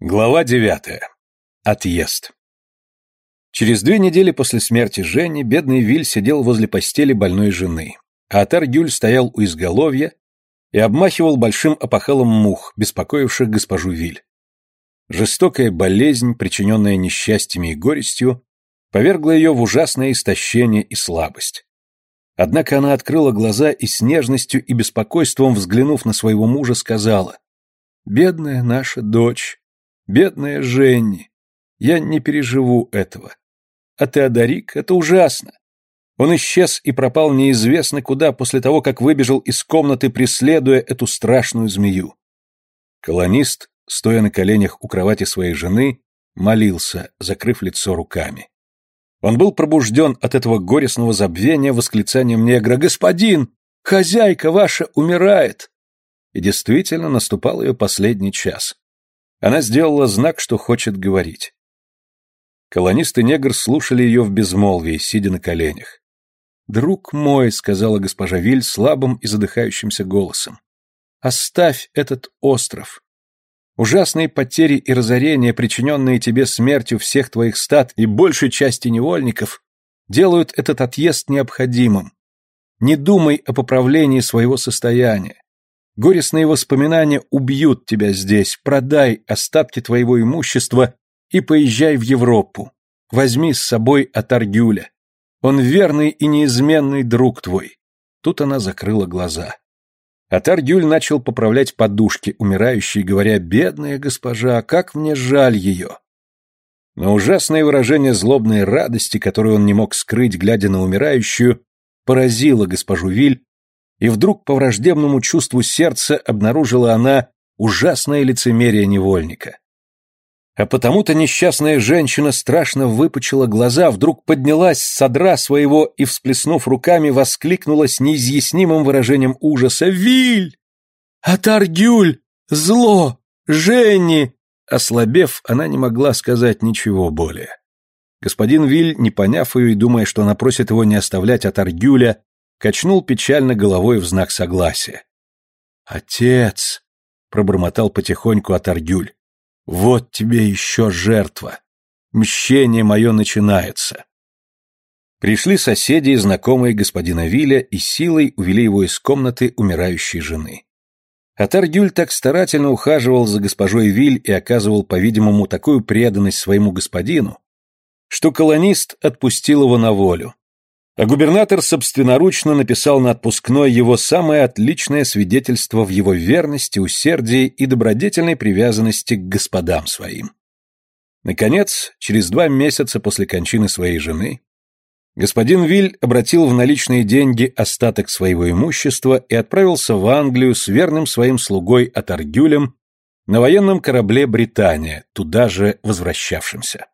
Глава девятая. Отъезд. Через две недели после смерти Жени бедный Виль сидел возле постели больной жены, а Атар-Гюль стоял у изголовья и обмахивал большим опахалом мух, беспокоивших госпожу Виль. Жестокая болезнь, причиненная несчастьями и горестью, повергла ее в ужасное истощение и слабость. Однако она открыла глаза и с нежностью и беспокойством, взглянув на своего мужа, сказала «Бедная наша дочь, Бедная Женни. Я не переживу этого. А Теодорик — это ужасно. Он исчез и пропал неизвестно куда после того, как выбежал из комнаты, преследуя эту страшную змею. Колонист, стоя на коленях у кровати своей жены, молился, закрыв лицо руками. Он был пробужден от этого горестного забвения восклицанием негра «Господин! Хозяйка ваша умирает!» И действительно наступал ее последний час. Она сделала знак, что хочет говорить. Колонист и негр слушали ее в безмолвии, сидя на коленях. «Друг мой», — сказала госпожа Виль слабым и задыхающимся голосом, — «оставь этот остров. Ужасные потери и разорения, причиненные тебе смертью всех твоих стад и большей части невольников, делают этот отъезд необходимым. Не думай о поправлении своего состояния. Горестные воспоминания убьют тебя здесь. Продай остатки твоего имущества и поезжай в Европу. Возьми с собой Атаргюля. Он верный и неизменный друг твой. Тут она закрыла глаза. Атаргюль начал поправлять подушки умирающей, говоря, «Бедная госпожа, как мне жаль ее!» Но ужасное выражение злобной радости, которую он не мог скрыть, глядя на умирающую, поразило госпожу Виль, и вдруг по враждебному чувству сердца обнаружила она ужасное лицемерие невольника. А потому-то несчастная женщина страшно выпучила глаза, вдруг поднялась с содра своего и, всплеснув руками, воскликнула с неизъяснимым выражением ужаса «Виль! Атаргюль! Зло! Женни!» Ослабев, она не могла сказать ничего более. Господин Виль, не поняв ее и думая, что она просит его не оставлять Атаргюля, качнул печально головой в знак согласия. «Отец!» — пробормотал потихоньку Атаргюль. «Вот тебе еще жертва! Мщение мое начинается!» Пришли соседи и знакомые господина Виля и силой увели его из комнаты умирающей жены. Атаргюль так старательно ухаживал за госпожой Виль и оказывал, по-видимому, такую преданность своему господину, что колонист отпустил его на волю, а губернатор собственноручно написал на отпускной его самое отличное свидетельство в его верности, усердии и добродетельной привязанности к господам своим. Наконец, через два месяца после кончины своей жены, господин Виль обратил в наличные деньги остаток своего имущества и отправился в Англию с верным своим слугой Атаргюлем на военном корабле «Британия», туда же возвращавшимся.